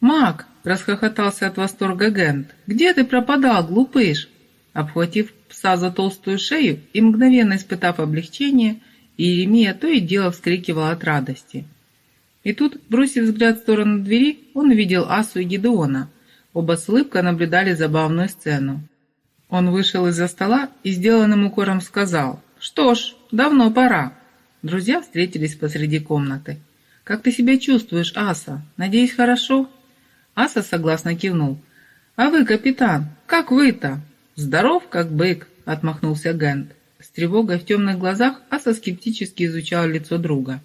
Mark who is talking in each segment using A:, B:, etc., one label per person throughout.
A: «Мак!» – расхохотался от восторга Гент. «Где ты пропадал, глупыш?» Обхватив пса за толстую шею и мгновенно испытав облегчение, Иеремия то и дело вскрикивал от радости. И тут, бросив взгляд в сторону двери, он увидел Асу и Гедеона. Оба с улыбкой наблюдали забавную сцену. Он вышел из-за стола и сделанным укором сказал «Что ж, давно пора». Друзья встретились посреди комнаты. «Как ты себя чувствуешь, Аса? Надеюсь, хорошо?» Аса согласно кивнул. «А вы, капитан, как вы-то?» «Здоров, как бык», — отмахнулся Гент. С тревогой в темных глазах Аса скептически изучал лицо друга.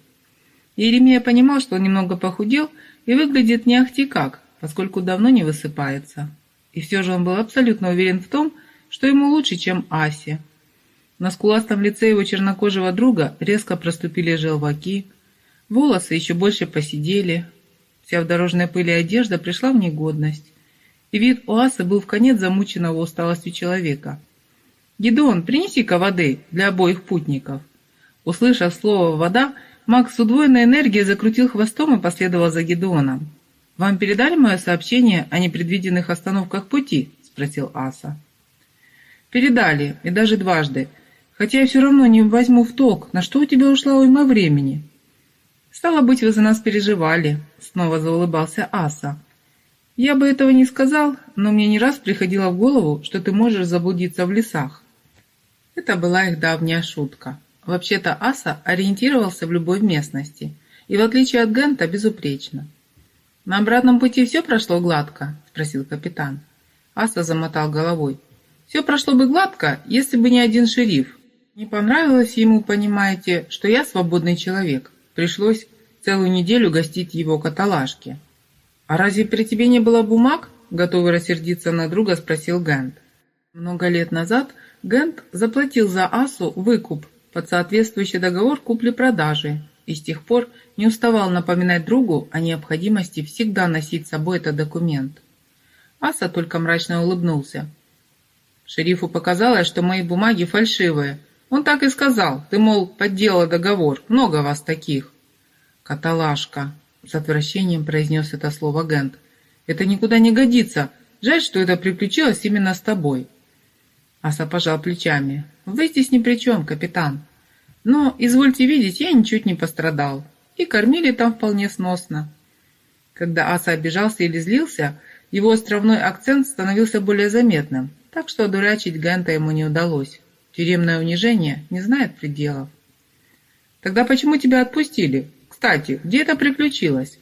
A: Еремея понимал, что он немного похудел и выглядит не ахти как, поскольку давно не высыпается. И все же он был абсолютно уверен в том, что ему лучше, чем Асе. На скуластом лице его чернокожего друга резко проступили желваки, волосы еще больше посидели, вся в дорожной пыли одежда пришла в негодность и вид у аса был в конец замученного усталостью человека. «Гидеон, принеси-ка воды для обоих путников». Услышав слово «вода», Макс с удвоенной энергией закрутил хвостом и последовал за Гидеоном. «Вам передали мое сообщение о непредвиденных остановках пути?» – спросил Аса. «Передали, и даже дважды. Хотя я все равно не возьму в толк, на что у тебя ушла уйма времени». «Стало быть, вы за нас переживали», – снова заулыбался Аса. Я бы этого не сказал, но мне не раз приходило в голову, что ты можешь заблудиться в лесах. Это была их давняя шутка. Вообще-то Аса ориентировался в любой местности, и в отличие от Гента безупречно. «На обратном пути все прошло гладко?» – спросил капитан. Аса замотал головой. «Все прошло бы гладко, если бы не один шериф. Не понравилось ему, понимаете, что я свободный человек. Пришлось целую неделю гостить его каталажке. «А разве при тебе не было бумаг?» Готовый рассердиться на друга, спросил Гент. Много лет назад Гент заплатил за Асу выкуп под соответствующий договор купли-продажи и с тех пор не уставал напоминать другу о необходимости всегда носить с собой этот документ. Аса только мрачно улыбнулся. Шерифу показалось, что мои бумаги фальшивые. Он так и сказал. Ты, мол, подделала договор. Много вас таких. Каталашка, с отвращением произнес это слово Гент. «Это никуда не годится. Жаль, что это приключилось именно с тобой». Аса пожал плечами. «Вы здесь ни при чем, капитан. Но, извольте видеть, я ничуть не пострадал. И кормили там вполне сносно». Когда Аса обижался или злился, его островной акцент становился более заметным, так что одурачить Гента ему не удалось. Тюремное унижение не знает пределов. «Тогда почему тебя отпустили?» Кстати, где это приключилось?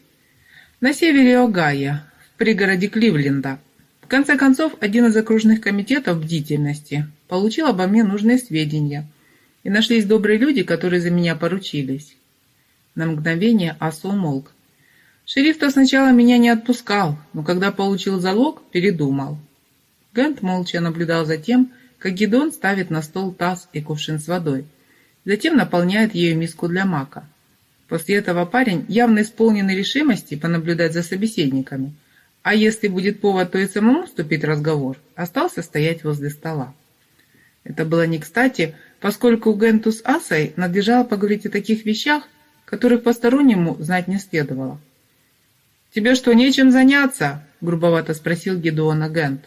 A: На севере Огайо, в пригороде Кливленда. В конце концов, один из окружных комитетов бдительности получил обо мне нужные сведения, и нашлись добрые люди, которые за меня поручились. На мгновение Асу умолк. Шериф-то сначала меня не отпускал, но когда получил залог, передумал. Гент молча наблюдал за тем, как Гидон ставит на стол таз и кувшин с водой, затем наполняет ею миску для мака. После этого парень, явно исполненный решимости понаблюдать за собеседниками, а если будет повод, то и самому вступить в разговор, остался стоять возле стола. Это было не кстати, поскольку Генту с Асой надлежало поговорить о таких вещах, которых постороннему знать не следовало. «Тебе что, нечем заняться?» – грубовато спросил Гедуона Гент.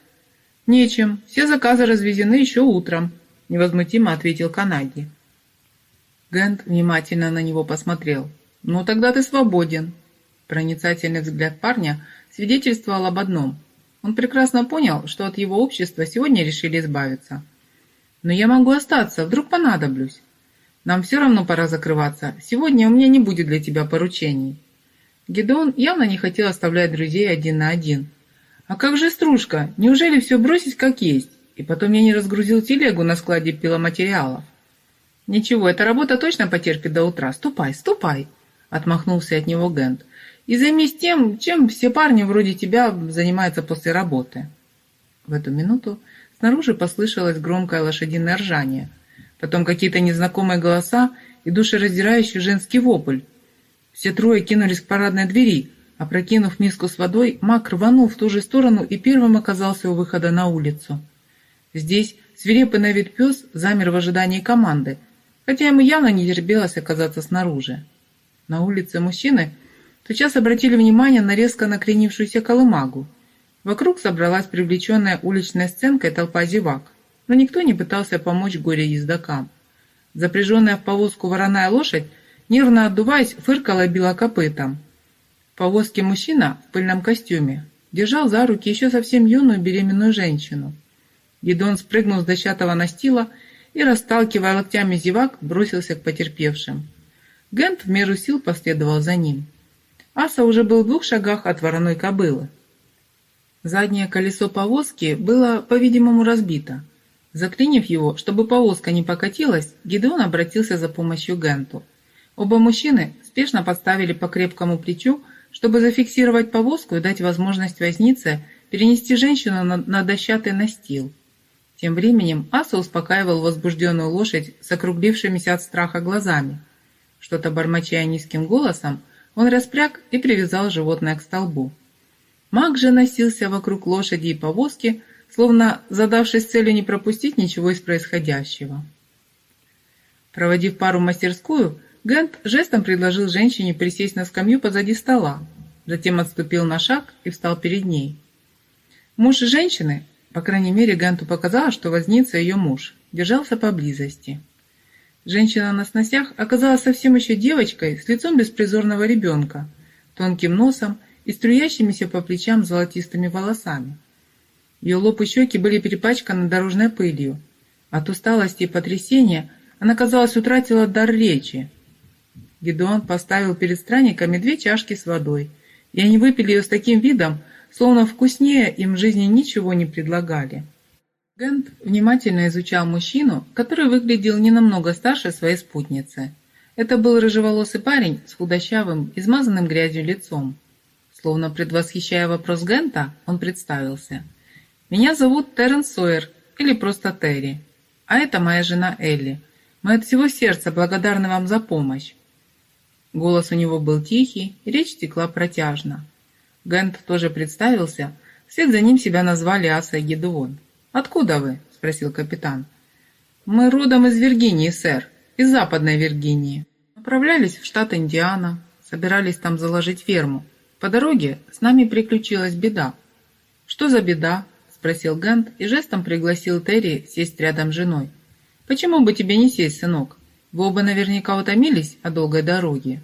A: «Нечем. Все заказы развезены еще утром», – невозмутимо ответил Канаги. Гент внимательно на него посмотрел. «Ну, тогда ты свободен». Проницательный взгляд парня свидетельствовал об одном. Он прекрасно понял, что от его общества сегодня решили избавиться. «Но я могу остаться, вдруг понадоблюсь. Нам все равно пора закрываться. Сегодня у меня не будет для тебя поручений». Гедеон явно не хотел оставлять друзей один на один. «А как же стружка? Неужели все бросить как есть? И потом я не разгрузил телегу на складе пиломатериалов». «Ничего, эта работа точно потерпит до утра. Ступай, ступай!» Отмахнулся от него Гент. «И займись тем, чем все парни вроде тебя занимаются после работы». В эту минуту снаружи послышалось громкое лошадиное ржание. Потом какие-то незнакомые голоса и душераздирающий женский вопль. Все трое кинулись к парадной двери. Опрокинув миску с водой, Мак рванул в ту же сторону и первым оказался у выхода на улицу. Здесь свирепый на вид пес замер в ожидании команды – хотя ему явно не терпелось оказаться снаружи. На улице мужчины тотчас обратили внимание на резко накренившуюся колымагу. Вокруг собралась привлеченная уличной сценкой толпа зевак, но никто не пытался помочь горе-ездокам. Запряженная в повозку вороная лошадь, нервно отдуваясь, фыркала и била копытом. В повозке мужчина в пыльном костюме держал за руки еще совсем юную беременную женщину. Гедон спрыгнул с дощатого настила и, расталкивая локтями зевак, бросился к потерпевшим. Гент в меру сил последовал за ним. Аса уже был в двух шагах от вороной кобылы. Заднее колесо повозки было, по-видимому, разбито. Заклинив его, чтобы повозка не покатилась, Гидеон обратился за помощью Генту. Оба мужчины спешно подставили по крепкому плечу, чтобы зафиксировать повозку и дать возможность вознице перенести женщину на, на дощатый настил. Тем временем Аса успокаивал возбужденную лошадь с округлившимися от страха глазами. Что-то бормоча низким голосом, он распряг и привязал животное к столбу. Маг же носился вокруг лошади и повозки, словно задавшись целью не пропустить ничего из происходящего. Проводив пару мастерскую, Гент жестом предложил женщине присесть на скамью позади стола, затем отступил на шаг и встал перед ней. Муж женщины, по крайней мере, Генту показалось, что возница ее муж, держался поблизости. Женщина на сносях оказалась совсем еще девочкой с лицом беспризорного ребенка, тонким носом и струящимися по плечам золотистыми волосами. Ее лоб и щеки были перепачканы дорожной пылью. От усталости и потрясения она, казалось, утратила дар речи. Гедеон поставил перед странниками две чашки с водой, и они выпили ее с таким видом, словно вкуснее им в жизни ничего не предлагали. Гент внимательно изучал мужчину, который выглядел не намного старше своей спутницы. Это был рыжеволосый парень с худощавым, измазанным грязью лицом. Словно предвосхищая вопрос Гента, он представился. «Меня зовут Терренс Сойер, или просто Терри. А это моя жена Элли. Мы от всего сердца благодарны вам за помощь». Голос у него был тихий, речь текла протяжно. Гент тоже представился, вслед за ним себя назвали Аса и Гедеон. «Откуда вы?» – спросил капитан. «Мы родом из Виргинии, сэр, из Западной Виргинии. Направлялись в штат Индиана, собирались там заложить ферму. По дороге с нами приключилась беда». «Что за беда?» – спросил Гент и жестом пригласил Терри сесть рядом с женой. «Почему бы тебе не сесть, сынок? Вы оба наверняка утомились от долгой дороги».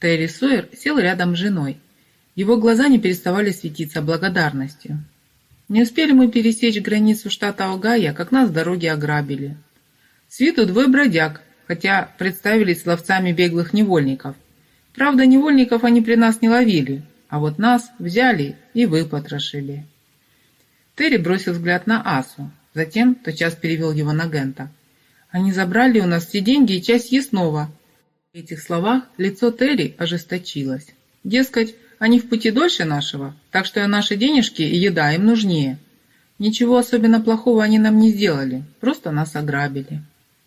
A: Терри Сойер сел рядом с женой. Его глаза не переставали светиться благодарностью. Не успели мы пересечь границу штата Огайо, как нас дороги ограбили. С виду двое бродяг, хотя представились ловцами беглых невольников. Правда, невольников они при нас не ловили, а вот нас взяли и выпотрошили. Терри бросил взгляд на Асу, затем тотчас перевел его на Гента. «Они забрали у нас все деньги и часть ясного». В этих словах лицо Терри ожесточилось. Дескать, они в пути дольше нашего, так что наши денежки и еда им нужнее. Ничего особенно плохого они нам не сделали, просто нас ограбили».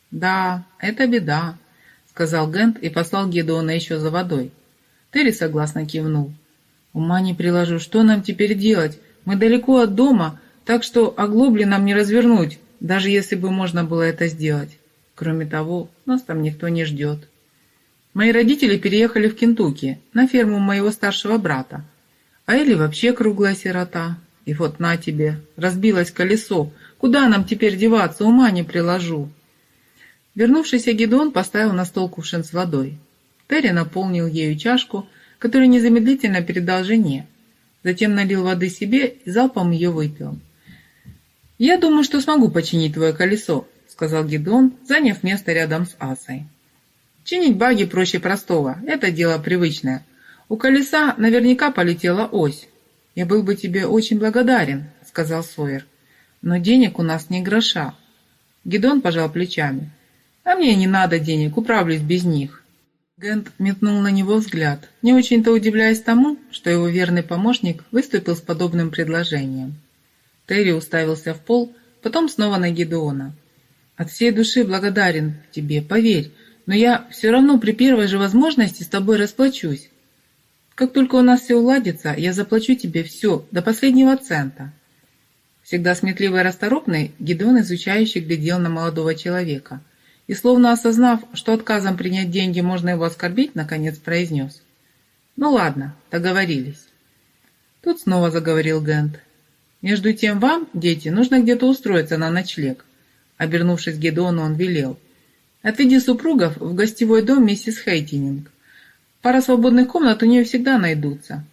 A: «Да, это беда», — сказал Гент и послал Гедеона еще за водой. Терри согласно кивнул. «Ума не приложу, что нам теперь делать? Мы далеко от дома, так что оглобли нам не развернуть, даже если бы можно было это сделать. Кроме того, нас там никто не ждет». Мои родители переехали в Кентукки, на ферму моего старшего брата. А Элли вообще круглая сирота. И вот на тебе, разбилось колесо. Куда нам теперь деваться, ума не приложу. Вернувшийся Гедон поставил на стол кувшин с водой. Терри наполнил ею чашку, которую незамедлительно передал жене. Затем налил воды себе и залпом ее выпил. «Я думаю, что смогу починить твое колесо», — сказал Гедон, заняв место рядом с Асой. Чинить баги проще простого, это дело привычное. У колеса наверняка полетела ось. Я был бы тебе очень благодарен, сказал Сойер. Но денег у нас не гроша. Гедон пожал плечами. А мне не надо денег, управлюсь без них. Гент метнул на него взгляд, не очень-то удивляясь тому, что его верный помощник выступил с подобным предложением. Терри уставился в пол, потом снова на Гедеона. «От всей души благодарен тебе, поверь, но я все равно при первой же возможности с тобой расплачусь. Как только у нас все уладится, я заплачу тебе все, до последнего цента». Всегда сметливый и расторопный, Гидеон изучающий глядел на молодого человека и, словно осознав, что отказом принять деньги можно его оскорбить, наконец произнес. Ну ладно, договорились. Тут снова заговорил Гент. Между тем вам, дети, нужно где-то устроиться на ночлег. Обернувшись к Гедеону, он велел. Отведи супругов в гостевой дом миссис Хейтининг. Пара свободных комнат у нее всегда найдутся.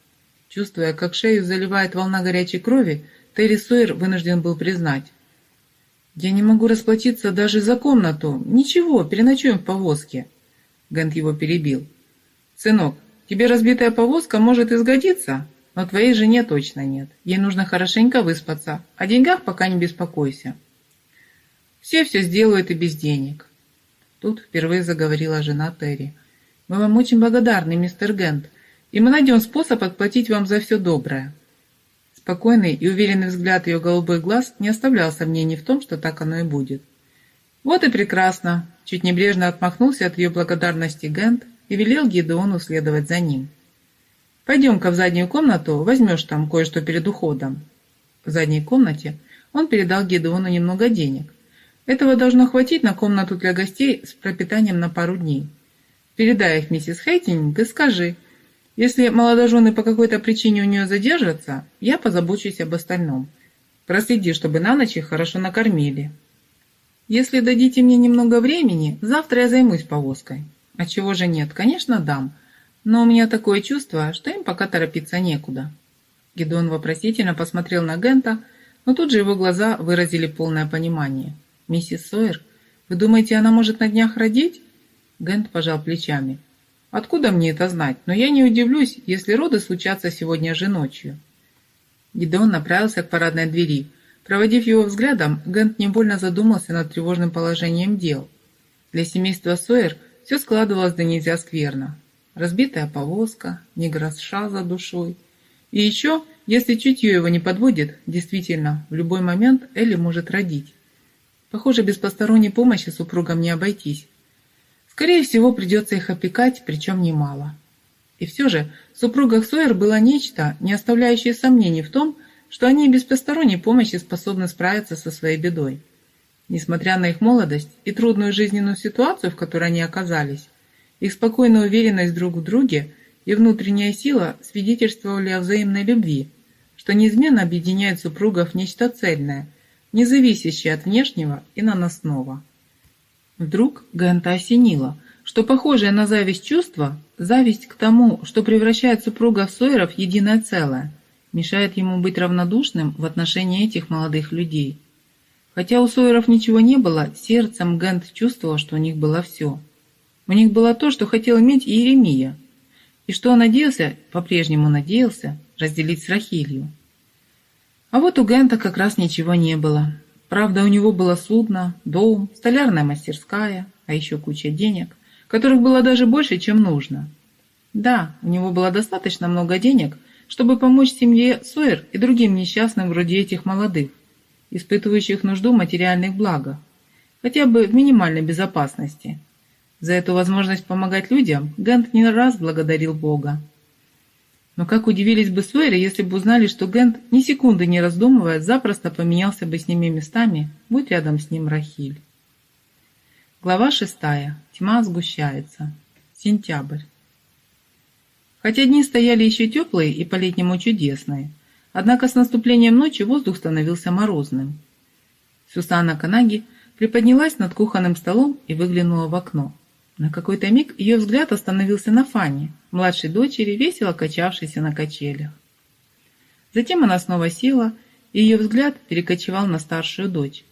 A: Чувствуя, как шею заливает волна горячей крови, Терри Сойер вынужден был признать. «Я не могу расплатиться даже за комнату. Ничего, переночуем в повозке». Гент его перебил. «Сынок, тебе разбитая повозка может и сгодиться, но твоей жене точно нет. Ей нужно хорошенько выспаться. О деньгах пока не беспокойся. Все все сделают и без денег». Тут впервые заговорила жена Терри. «Мы вам очень благодарны, мистер Гент, и мы найдем способ отплатить вам за все доброе». Спокойный и уверенный взгляд ее голубых глаз не оставлял сомнений в том, что так оно и будет. «Вот и прекрасно!» – чуть небрежно отмахнулся от ее благодарности Гент и велел Гидеону следовать за ним. «Пойдем-ка в заднюю комнату, возьмешь там кое-что перед уходом». В задней комнате он передал Гидеону немного денег. Этого должно хватить на комнату для гостей с пропитанием на пару дней. Передай их миссис Хейтинг и скажи, если молодожены по какой-то причине у нее задержатся, я позабочусь об остальном. Проследи, чтобы на ночь их хорошо накормили. Если дадите мне немного времени, завтра я займусь повозкой. А чего же нет? Конечно, дам. Но у меня такое чувство, что им пока торопиться некуда. Гедон вопросительно посмотрел на Гента, но тут же его глаза выразили полное понимание. «Миссис Сойер, вы думаете, она может на днях родить?» Гент пожал плечами. Откуда мне это знать? Но я не удивлюсь, если роды случатся сегодня же ночью. Гидеон направился к парадной двери. Проводив его взглядом, Гент невольно задумался над тревожным положением дел. Для семейства Сойер все складывалось до нельзя скверно. Разбитая повозка, негросша за душой. И еще, если чутье его не подводит, действительно, в любой момент Элли может родить. Похоже, без посторонней помощи супругам не обойтись. Скорее всего, придется их опекать, причем немало. И все же в супругах Сойер было нечто, не оставляющее сомнений в том, что они без посторонней помощи способны справиться со своей бедой. Несмотря на их молодость и трудную жизненную ситуацию, в которой они оказались, их спокойная уверенность друг в друге и внутренняя сила свидетельствовали о взаимной любви, что неизменно объединяет супругов в нечто цельное, не зависящее от внешнего и наносного. Вдруг Гента осенило, что похожее на зависть чувство, зависть к тому, что превращает супруга Сойеров в единое целое, мешает ему быть равнодушным в отношении этих молодых людей. Хотя у Сойеров ничего не было, сердцем Гент чувствовал, что у них было все. У них было то, что хотел иметь Иеремия, и что он надеялся, по-прежнему надеялся, разделить с Рахилью. А вот у Гента как раз ничего не было. Правда, у него было судно, дом, столярная мастерская, а еще куча денег, которых было даже больше, чем нужно. Да, у него было достаточно много денег, чтобы помочь семье Сойер и другим несчастным вроде этих молодых, испытывающих нужду в материальных благах, хотя бы в минимальной безопасности. За эту возможность помогать людям Гент не раз благодарил Бога. Но как удивились бы Сойеры, если бы узнали, что Гент, ни секунды не раздумывая, запросто поменялся бы с ними местами, будь рядом с ним Рахиль. Глава шестая. Тьма сгущается. Сентябрь. Хотя дни стояли еще теплые и по-летнему чудесные, однако с наступлением ночи воздух становился морозным. Сусана Канаги приподнялась над кухонным столом и выглянула в окно. На какой-то миг ее взгляд остановился на Фане, младшей дочери, весело качавшейся на качелях. Затем она снова села, и ее взгляд перекочевал на старшую дочь.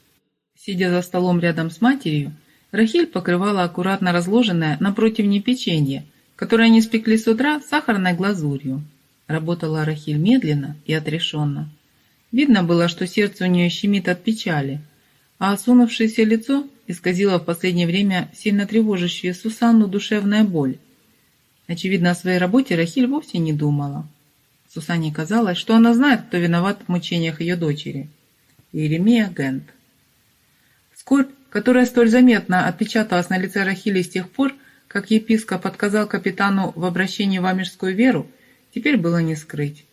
A: Сидя за столом рядом с матерью, Рахиль покрывала аккуратно разложенное на противне печенье, которое они спекли с утра сахарной глазурью. Работала Рахиль медленно и отрешенно. Видно было, что сердце у нее щемит от печали, а осунувшееся лицо исказила в последнее время сильно тревожащая Сусанну душевная боль. Очевидно, о своей работе Рахиль вовсе не думала. Сусанне казалось, что она знает, кто виноват в мучениях ее дочери. Иеремия Гент. Скорбь, которая столь заметно отпечаталась на лице Рахили с тех пор, как епископ отказал капитану в обращении в амежскую веру, теперь было не скрыть.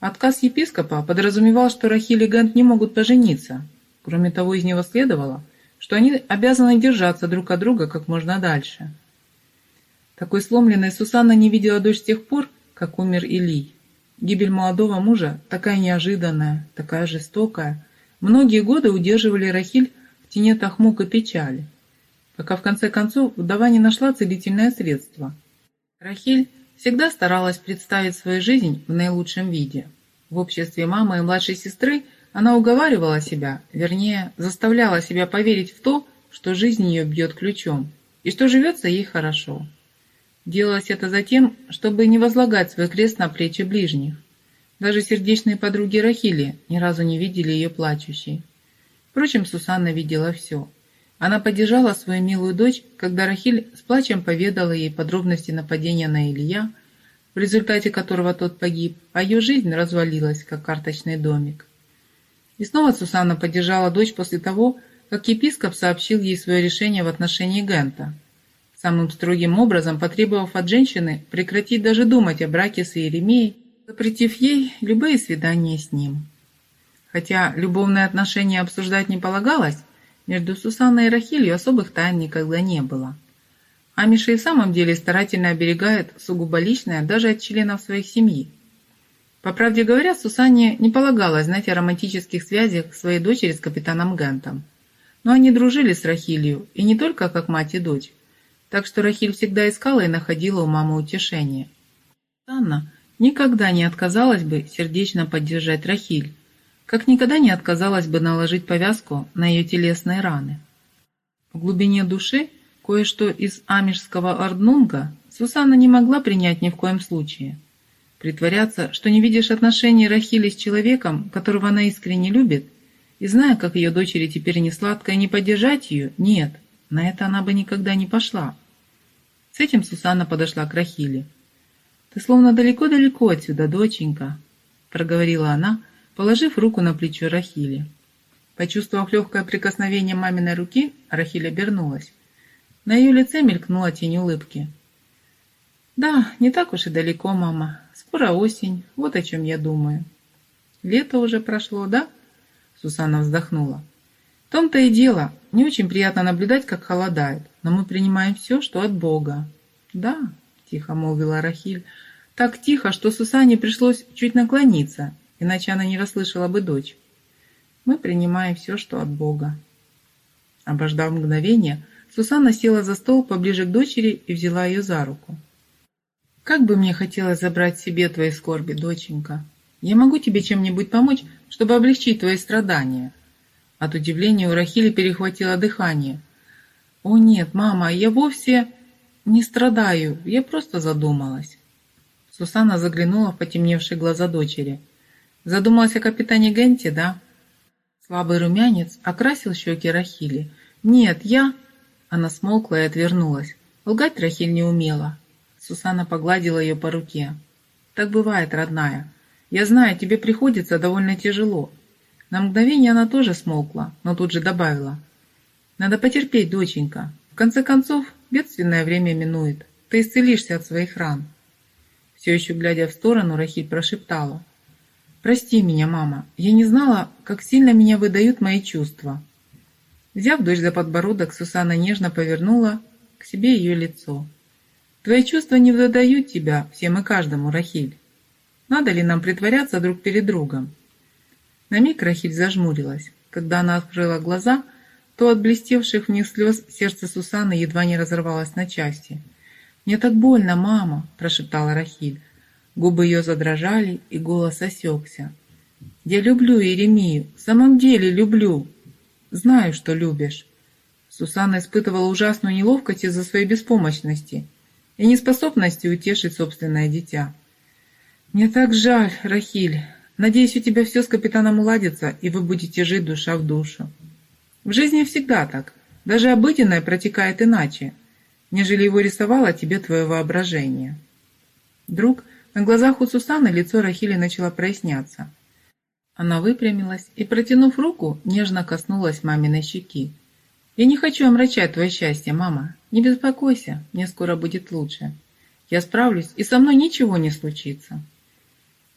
A: Отказ епископа подразумевал, что Рахиль и Гент не могут пожениться. Кроме того, из него следовало – что они обязаны держаться друг от друга как можно дальше. Такой сломленной Сусанна не видела дочь с тех пор, как умер Илий. Гибель молодого мужа, такая неожиданная, такая жестокая, многие годы удерживали Рахиль в тени тахмук и печали, пока в конце концов вдова не нашла целительное средство. Рахиль всегда старалась представить свою жизнь в наилучшем виде. В обществе мамы и младшей сестры она уговаривала себя, вернее, заставляла себя поверить в то, что жизнь ее бьет ключом, и что живется ей хорошо. Делалось это затем, чтобы не возлагать свой крест на плечи ближних. Даже сердечные подруги Рахили ни разу не видели ее плачущей. Впрочем, Сусанна видела все. Она поддержала свою милую дочь, когда Рахиль с плачем поведала ей подробности нападения на Илья, в результате которого тот погиб, а ее жизнь развалилась, как карточный домик. И снова Сусанна поддержала дочь после того, как епископ сообщил ей свое решение в отношении Гента – самым строгим образом потребовав от женщины прекратить даже думать о браке с Иеремией, запретив ей любые свидания с ним. Хотя любовные отношения обсуждать не полагалось, между Сусанной и Рахилью особых тайн никогда не было. Амиша и в самом деле старательно оберегает сугубо личное даже от членов своих семьи. По правде говоря, Сусанне не полагалось знать о романтических связях своей дочери с капитаном Гентом. Но они дружили с Рахилью, и не только как мать и дочь, так что Рахиль всегда искала и находила у мамы утешение. Анна никогда не отказалась бы сердечно поддержать Рахиль, как никогда не отказалась бы наложить повязку на ее телесные раны. В глубине души кое-что из амишского орднунга Сусанна не могла принять ни в коем случае. Притворяться, что не видишь отношений Рахили с человеком, которого она искренне любит, и зная, как ее дочери теперь не сладко, и не поддержать ее, нет, на это она бы никогда не пошла. С этим Сусанна подошла к Рахиле. «Ты словно далеко-далеко отсюда, доченька», — проговорила она, положив руку на плечо Рахили. Почувствовав легкое прикосновение маминой руки, Рахиль обернулась. На ее лице мелькнула тень улыбки. «Да, не так уж и далеко, мама. Скоро осень, вот о чем я думаю». «Лето уже прошло, да?» Сусанна вздохнула. «В том-то и дело. Не очень приятно наблюдать, как холодает но мы принимаем все, что от Бога». «Да», — тихо молвила Рахиль, так тихо, что Сусане пришлось чуть наклониться, иначе она не расслышала бы дочь. «Мы принимаем все, что от Бога». Обождав мгновение, Сусанна села за стол поближе к дочери и взяла ее за руку. «Как бы мне хотелось забрать себе твои скорби, доченька. Я могу тебе чем-нибудь помочь, чтобы облегчить твои страдания?» От удивления у Рахили перехватило дыхание – «О нет, мама, я вовсе не страдаю, я просто задумалась». Сусанна заглянула в потемневшие глаза дочери. «Задумалась о капитане Генте, да?» Слабый румянец окрасил щеки Рахили. «Нет, я...» Она смолкла и отвернулась. Лгать Рахиль не умела. Сусанна погладила ее по руке. «Так бывает, родная. Я знаю, тебе приходится довольно тяжело». На мгновение она тоже смолкла, но тут же добавила. Надо потерпеть, доченька. В конце концов, бедственное время минует. Ты исцелишься от своих ран. Все еще глядя в сторону, Рахиль прошептала. «Прости меня, мама. Я не знала, как сильно меня выдают мои чувства». Взяв дочь за подбородок, Сусанна нежно повернула к себе ее лицо. «Твои чувства не выдают тебя всем и каждому, Рахиль. Надо ли нам притворяться друг перед другом?» На миг Рахиль зажмурилась. Когда она открыла глаза – то от блестевших в них слез сердце Сусаны едва не разорвалось на части. «Мне так больно, мама!» – прошептала Рахиль. Губы ее задрожали, и голос осекся. «Я люблю Еремию, в самом деле люблю. Знаю, что любишь». Сусанна испытывала ужасную неловкость из-за своей беспомощности и неспособности утешить собственное дитя. «Мне так жаль, Рахиль. Надеюсь, у тебя все с капитаном уладится, и вы будете жить душа в душу». В жизни всегда так. Даже обыденное протекает иначе, нежели его рисовало тебе твое воображение. Вдруг на глазах у Сусаны лицо Рахили начало проясняться. Она выпрямилась и, протянув руку, нежно коснулась маминой щеки. «Я не хочу омрачать твое счастье, мама. Не беспокойся, мне скоро будет лучше. Я справлюсь, и со мной ничего не случится».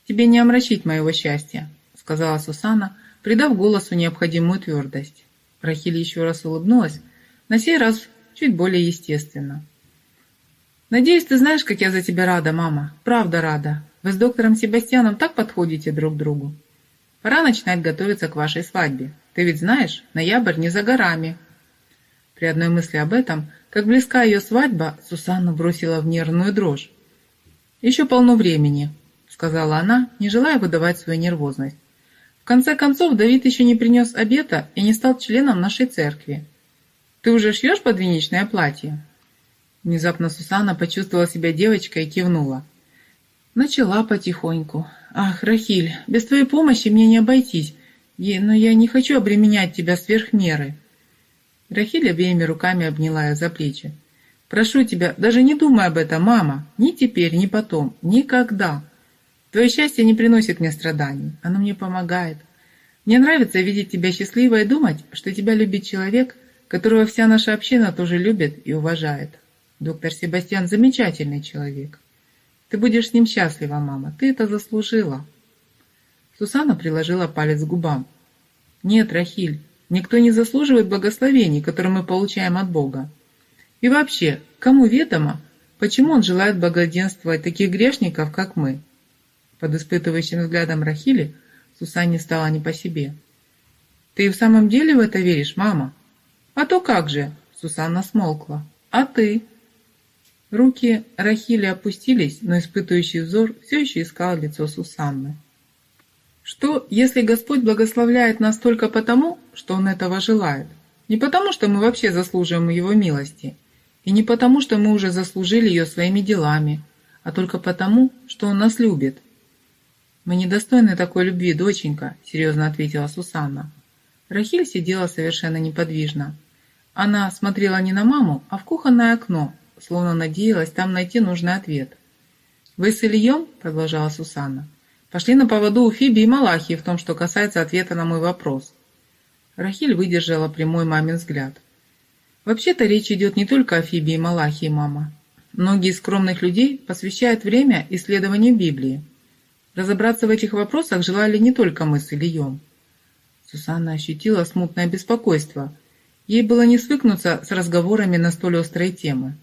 A: «Тебе не омрачить моего счастья», — сказала Сусана, придав голосу необходимую твердость. Рахиль еще раз улыбнулась, на сей раз чуть более естественно. «Надеюсь, ты знаешь, как я за тебя рада, мама. Правда рада. Вы с доктором Себастьяном так подходите друг к другу. Пора начинать готовиться к вашей свадьбе. Ты ведь знаешь, ноябрь не за горами». При одной мысли об этом, как близка ее свадьба, Сусанну бросила в нервную дрожь. «Еще полно времени», — сказала она, не желая выдавать свою нервозность. «В конце концов, Давид еще не принес обета и не стал членом нашей церкви. Ты уже шьешь подвенечное платье?» Внезапно Сусанна почувствовала себя девочкой и кивнула. Начала потихоньку. «Ах, Рахиль, без твоей помощи мне не обойтись, но я не хочу обременять тебя сверх меры». Рахиль обеими руками обняла ее за плечи. «Прошу тебя, даже не думай об этом, мама. Ни теперь, ни потом. Никогда. Твое счастье не приносит мне страданий. Оно мне помогает. Мне нравится видеть тебя счастливой и думать, что тебя любит человек, которого вся наша община тоже любит и уважает. Доктор Себастьян замечательный человек. Ты будешь с ним счастлива, мама. Ты это заслужила. Сусана приложила палец к губам. Нет, Рахиль, никто не заслуживает благословений, которые мы получаем от Бога. И вообще, кому ведомо, почему он желает благоденствовать таких грешников, как мы? Под испытывающим взглядом Рахили Сусанне стало не по себе. «Ты в самом деле в это веришь, мама?» «А то как же!» Сусанна смолкла. «А ты?» Руки Рахили опустились, но испытывающий взор все еще искал лицо Сусанны. Что, если Господь благословляет нас только потому, что Он этого желает? Не потому, что мы вообще заслуживаем Его милости, и не потому, что мы уже заслужили ее своими делами, а только потому, что Он нас любит. «Мы недостойны такой любви, доченька», — серьезно ответила Сусанна. Рахиль сидела совершенно неподвижно. Она смотрела не на маму, а в кухонное окно, словно надеялась там найти нужный ответ. «Вы с Ильем?» – продолжала Сусанна. «Пошли на поводу у Фиби и Малахии в том, что касается ответа на мой вопрос». Рахиль выдержала прямой мамин взгляд. «Вообще-то речь идет не только о Фиби и Малахии, мама. Многие скромных людей посвящают время исследованию Библии. Разобраться в этих вопросах желали не только мы с Ильем». Сусанна ощутила смутное беспокойство. Ей было не свыкнуться с разговорами на столь острые темы.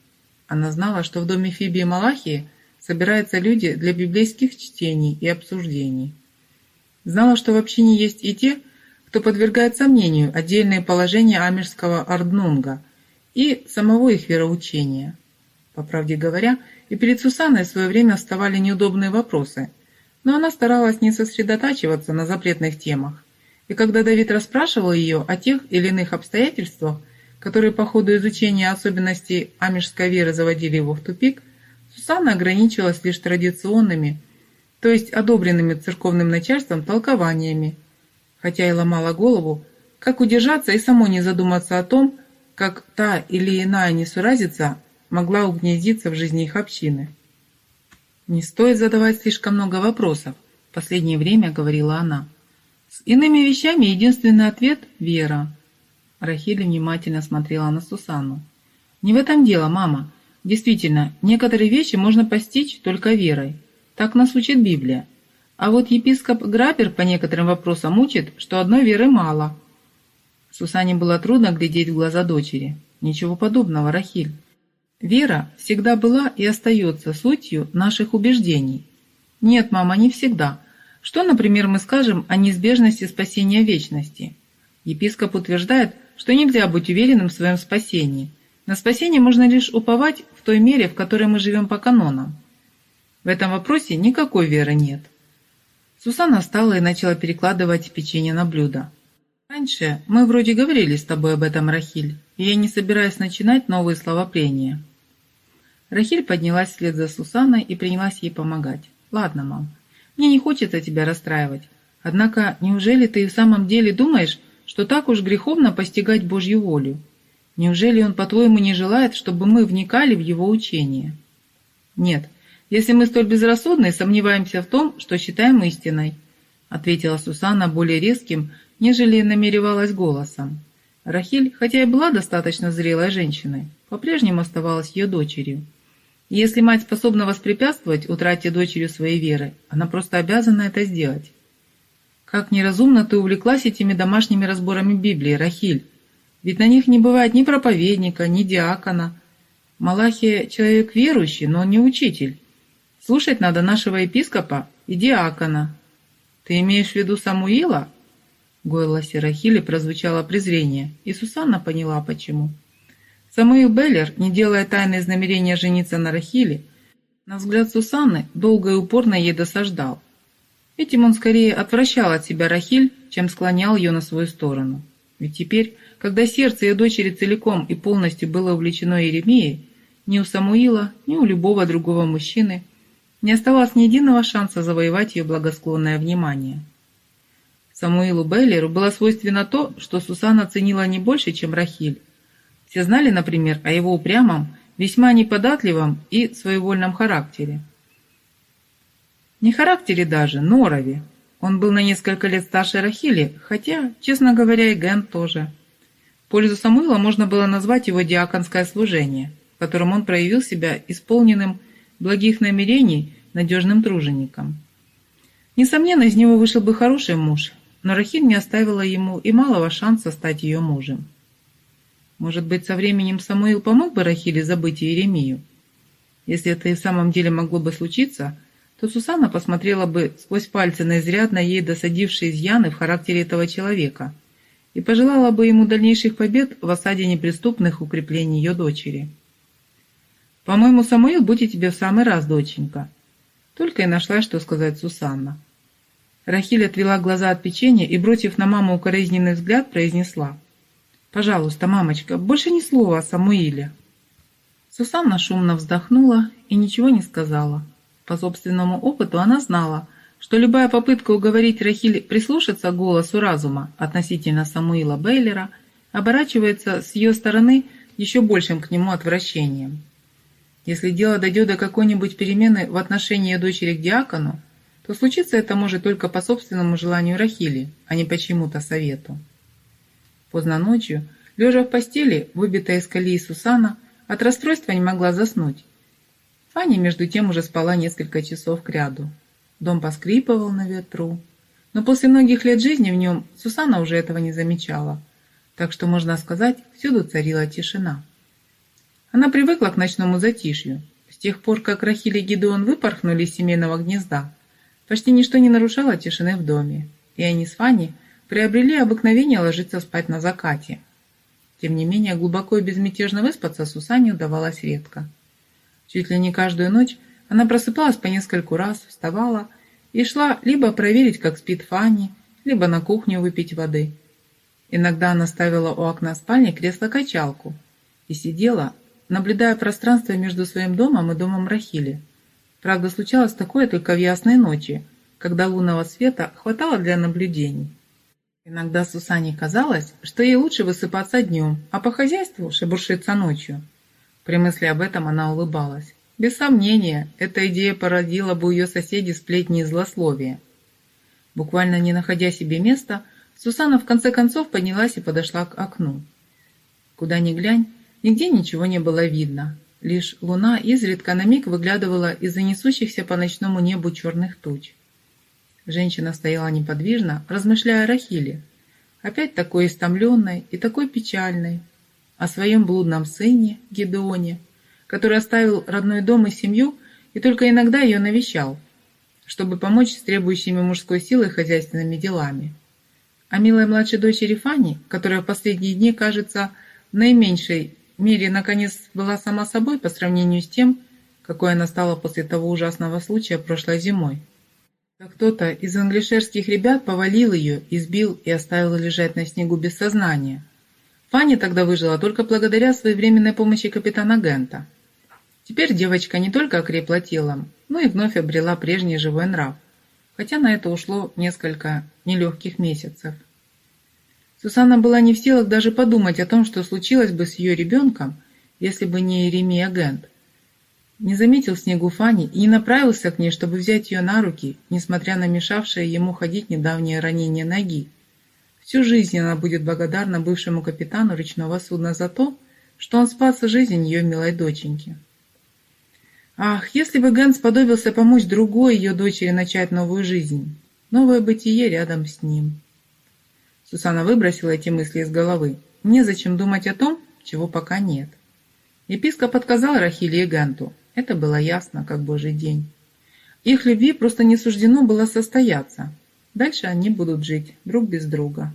A: Она знала, что в доме Фиби и Малахии собираются люди для библейских чтений и обсуждений. Знала, что в общине есть и те, кто подвергает сомнению отдельные положения Амирского Арднунга и самого их вероучения. По правде говоря, и перед Сусаной в свое время вставали неудобные вопросы, но она старалась не сосредотачиваться на запретных темах. И когда Давид расспрашивал ее о тех или иных обстоятельствах, которые по ходу изучения особенностей амишской веры заводили его в тупик, Сусанна ограничивалась лишь традиционными, то есть одобренными церковным начальством толкованиями, хотя и ломала голову, как удержаться и само не задуматься о том, как та или иная несуразица могла угнездиться в жизни их общины. «Не стоит задавать слишком много вопросов», – в последнее время говорила она. «С иными вещами единственный ответ – вера. Рахиль внимательно смотрела на Сусанну. «Не в этом дело, мама. Действительно, некоторые вещи можно постичь только верой. Так нас учит Библия. А вот епископ Грапер по некоторым вопросам учит, что одной веры мало». Сусане было трудно глядеть в глаза дочери. «Ничего подобного, Рахиль. Вера всегда была и остается сутью наших убеждений. Нет, мама, не всегда. Что, например, мы скажем о неизбежности спасения вечности? Епископ утверждает, что нельзя быть уверенным в своем спасении. На спасение можно лишь уповать в той мере, в которой мы живем по канонам. В этом вопросе никакой веры нет. Сусанна встала и начала перекладывать печенье на блюдо. «Раньше мы вроде говорили с тобой об этом, Рахиль, и я не собираюсь начинать новые словопрения». Рахиль поднялась вслед за Сусанной и принялась ей помогать. «Ладно, мам, мне не хочется тебя расстраивать. Однако, неужели ты в самом деле думаешь, что так уж греховно постигать Божью волю. Неужели Он, по-твоему, не желает, чтобы мы вникали в Его учение? Нет, если мы столь безрассудны сомневаемся в том, что считаем истиной, ответила Сусанна более резким, нежели намеревалась голосом. Рахиль, хотя и была достаточно зрелой женщиной, по-прежнему оставалась ее дочерью. И если мать способна воспрепятствовать утрате дочерью своей веры, она просто обязана это сделать. Как неразумно ты увлеклась этими домашними разборами Библии, Рахиль. Ведь на них не бывает ни проповедника, ни диакона. Малахия человек верующий, но он не учитель. Слушать надо нашего епископа и диакона. Ты имеешь в виду Самуила?» В голосе Рахили прозвучало презрение, и Сусанна поняла, почему. Самуил Беллер, не делая тайны из жениться на Рахиле, на взгляд Сусанны долго и упорно ей досаждал. Этим он скорее отвращал от себя Рахиль, чем склонял ее на свою сторону. Ведь теперь, когда сердце ее дочери целиком и полностью было увлечено Еремией, ни у Самуила, ни у любого другого мужчины не оставалось ни единого шанса завоевать ее благосклонное внимание. Самуилу Бейлеру было свойственно то, что Сусанна ценила не больше, чем Рахиль. Все знали, например, о его упрямом, весьма неподатливом и своевольном характере. Не характере даже, норове. Он был на несколько лет старше Рахили, хотя, честно говоря, и Ген тоже. В пользу Самуила можно было назвать его диаконское служение – в котором он проявил себя исполненным благих намерений надежным тружеником. Несомненно, из него вышел бы хороший муж, но Рахиль не оставила ему и малого шанса стать ее мужем. Может быть, со временем Самуил помог бы Рахиле забыть Иеремию? Если это и в самом деле могло бы случиться, то Сусанна посмотрела бы сквозь пальцы на изрядно ей досадившие изъяны в характере этого человека и пожелала бы ему дальнейших побед в осаде неприступных укреплений ее дочери. «По-моему, Самуил будет тебе в самый раз, доченька». Только и нашла, что сказать Сусанна. Рахиль отвела глаза от печенья и, бросив на маму укоризненный взгляд, произнесла. «Пожалуйста, мамочка, больше ни слова о Самуиле». Сусанна шумно вздохнула и ничего не сказала. По собственному опыту она знала, что любая попытка уговорить Рахиль прислушаться к голосу разума относительно Самуила Бейлера оборачивается с ее стороны еще большим к нему отвращением. Если дело дойдет до какой-нибудь перемены в отношении дочери к диакону, то случиться это может только по собственному желанию Рахили, а не по чьему-то совету. Поздно ночью, лежа в постели, выбитая из колеи Сусана, от расстройства не могла заснуть. Фанни, между тем, уже спала несколько часов кряду. Дом поскрипывал на ветру. Но после многих лет жизни в нем Сусана уже этого не замечала. Так что, можно сказать, всюду царила тишина. Она привыкла к ночному затишью. С тех пор, как Рахиль и Гидеон выпорхнули из семейного гнезда, почти ничто не нарушало тишины в доме, и они с Фанни приобрели обыкновение ложиться спать на закате. Тем не менее, глубоко и безмятежно выспаться Сусане удавалось редко. Чуть ли не каждую ночь она просыпалась по нескольку раз, вставала и шла либо проверить, как спит Фанни, либо на кухню выпить воды. Иногда она ставила у окна спальни кресло-качалку и сидела, наблюдая пространство между своим домом и домом Рахили. Правда, случалось такое только в ясные ночи, когда лунного света хватало для наблюдений. Иногда Сусане казалось, что ей лучше высыпаться днем, а по хозяйству шебуршиться ночью. При мысли об этом она улыбалась. Без сомнения, эта идея породила бы у ее соседей сплетни и злословия. Буквально не находя себе места, Сусана в конце концов поднялась и подошла к окну. Куда ни глянь, Нигде ничего не было видно. Лишь луна изредка на миг выглядывала из-за несущихся по ночному небу черных туч. Женщина стояла неподвижно, размышляя о Рахиле, опять такой истомленной и такой печальной, о своем блудном сыне Гедеоне, который оставил родной дом и семью и только иногда ее навещал, чтобы помочь с требующими мужской силой хозяйственными делами. А милой младшей дочери Фани, которая в последние дни кажется наименьшей Мири, наконец, была сама собой по сравнению с тем, какой она стала после того ужасного случая прошлой зимой. кто-то из англишерских ребят повалил ее, избил и оставил лежать на снегу без сознания. Фанни тогда выжила только благодаря своевременной помощи капитана Гента. Теперь девочка не только окрепла телом, но и вновь обрела прежний живой нрав, хотя на это ушло несколько нелегких месяцев. Сусанна была не в силах даже подумать о том, что случилось бы с ее ребенком, если бы не Иеремия Гент. Не заметил снегу Фани и не направился к ней, чтобы взять ее на руки, несмотря на мешавшее ему ходить недавнее ранение ноги. Всю жизнь она будет благодарна бывшему капитану речного судна за то, что он спас жизнь ее милой доченьки. Ах, если бы Гэн сподобился помочь другой ее дочери начать новую жизнь, новое бытие рядом с ним. Сусана выбросила эти мысли из головы. Незачем думать о том, чего пока нет. Епископ отказал Рахиле и Генту. Это было ясно, как божий день. Их любви просто не суждено было состояться. Дальше они будут жить друг без друга.